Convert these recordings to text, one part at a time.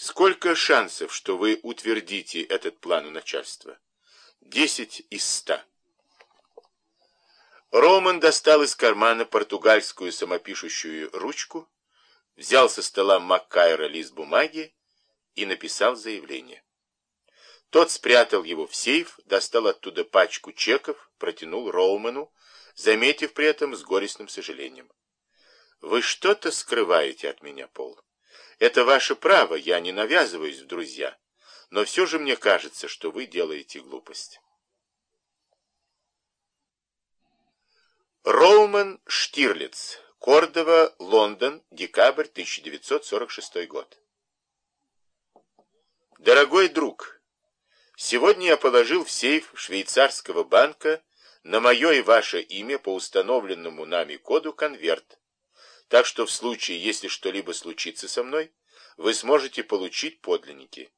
Сколько шансов, что вы утвердите этот план у начальства? Десять из ста. Роман достал из кармана португальскую самопишущую ручку, взял со стола Маккайра лист бумаги и написал заявление. Тот спрятал его в сейф, достал оттуда пачку чеков, протянул Роуману, заметив при этом с горестным сожалением. «Вы что-то скрываете от меня, Пол. Это ваше право, я не навязываюсь в друзья, но все же мне кажется, что вы делаете глупость». Роуман Штирлиц, Кордова, Лондон, декабрь 1946 год. Дорогой друг, сегодня я положил в сейф швейцарского банка на мое и ваше имя по установленному нами коду конверт, так что в случае, если что-либо случится со мной, вы сможете получить подлинники.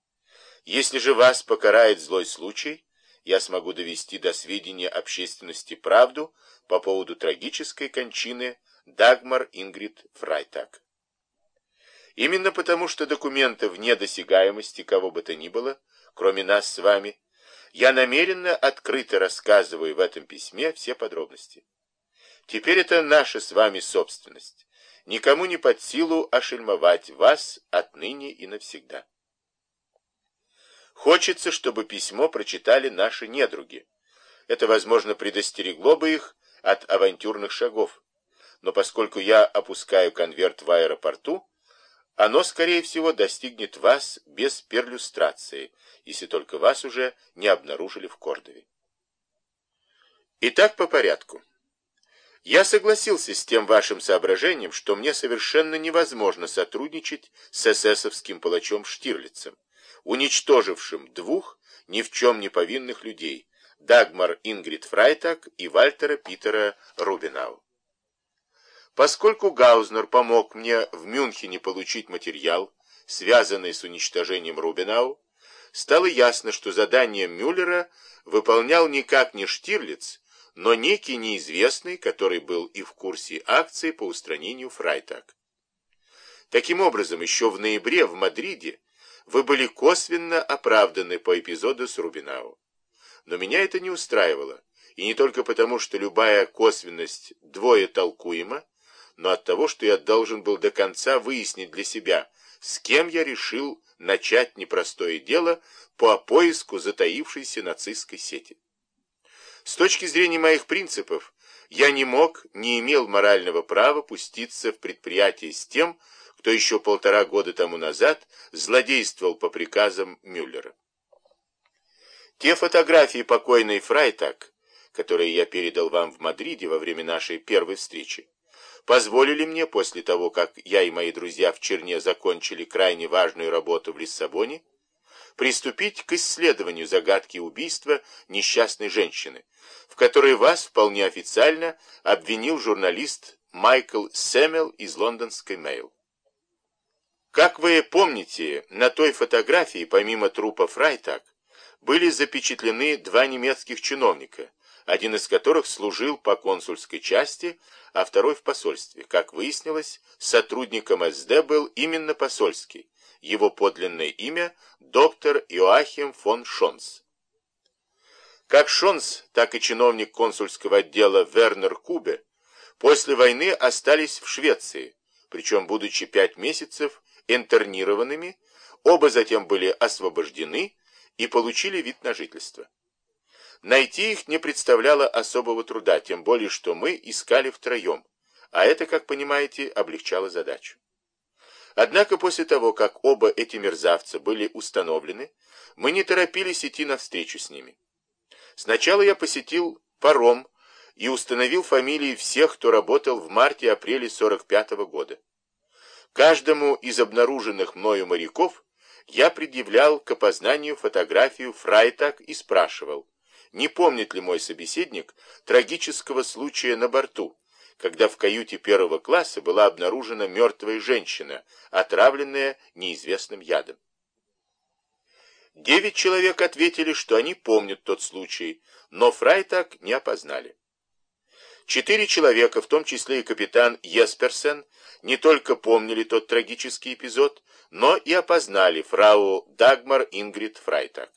Если же вас покарает злой случай, я смогу довести до сведения общественности правду по поводу трагической кончины Дагмар Ингрид Фрайтак. Именно потому, что документы вне досягаемости кого бы то ни было, кроме нас с вами, я намеренно открыто рассказываю в этом письме все подробности. Теперь это наша с вами собственность. Никому не под силу ошельмовать вас отныне и навсегда. Хочется, чтобы письмо прочитали наши недруги. Это, возможно, предостерегло бы их от авантюрных шагов. Но поскольку я опускаю конверт в аэропорту, оно, скорее всего, достигнет вас без перлюстрации, если только вас уже не обнаружили в Кордове. Итак, по порядку. Я согласился с тем вашим соображением, что мне совершенно невозможно сотрудничать с эсэсовским палачом Штирлицем, уничтожившим двух ни в чем не повинных людей, Дагмар Ингрид Фрайтак и Вальтера Питера Рубинау. Поскольку Гаузнер помог мне в Мюнхене получить материал, связанный с уничтожением Рубинау, стало ясно, что задание Мюллера выполнял никак не Штирлиц, но некий неизвестный, который был и в курсе акции по устранению Фрайтак. Таким образом, еще в ноябре в Мадриде вы были косвенно оправданы по эпизоду с Рубинау. Но меня это не устраивало, и не только потому, что любая косвенность двое толкуема, но от того, что я должен был до конца выяснить для себя, с кем я решил начать непростое дело по поиску затаившейся нацистской сети. С точки зрения моих принципов, я не мог, не имел морального права пуститься в предприятие с тем, кто еще полтора года тому назад злодействовал по приказам Мюллера. Те фотографии покойной Фрайтак, которые я передал вам в Мадриде во время нашей первой встречи, позволили мне, после того, как я и мои друзья в Черне закончили крайне важную работу в Лиссабоне, приступить к исследованию загадки убийства несчастной женщины, в которой вас вполне официально обвинил журналист Майкл Сэмел из лондонской Mail. Как вы помните, на той фотографии, помимо трупа Фрайтак, были запечатлены два немецких чиновника, один из которых служил по консульской части, а второй в посольстве. Как выяснилось, сотрудником СД был именно посольский. Его подлинное имя – доктор Иоахим фон Шонс. Как Шонс, так и чиновник консульского отдела Вернер Кубе после войны остались в Швеции, причем, будучи пять месяцев интернированными, оба затем были освобождены и получили вид на жительство. Найти их не представляло особого труда, тем более, что мы искали втроем, а это, как понимаете, облегчало задачу. Однако после того, как оба эти мерзавца были установлены, мы не торопились идти навстречу с ними. Сначала я посетил паром и установил фамилии всех, кто работал в марте-апреле 45 -го года. Каждому из обнаруженных мною моряков я предъявлял к опознанию фотографию Фрайтак и спрашивал, не помнит ли мой собеседник трагического случая на борту, когда в каюте первого класса была обнаружена мертвая женщина, отравленная неизвестным ядом. Девять человек ответили, что они помнят тот случай, но Фрайтак не опознали. Четыре человека, в том числе и капитан Есперсен, не только помнили тот трагический эпизод, но и опознали фрау Дагмар Ингрид Фрайтак.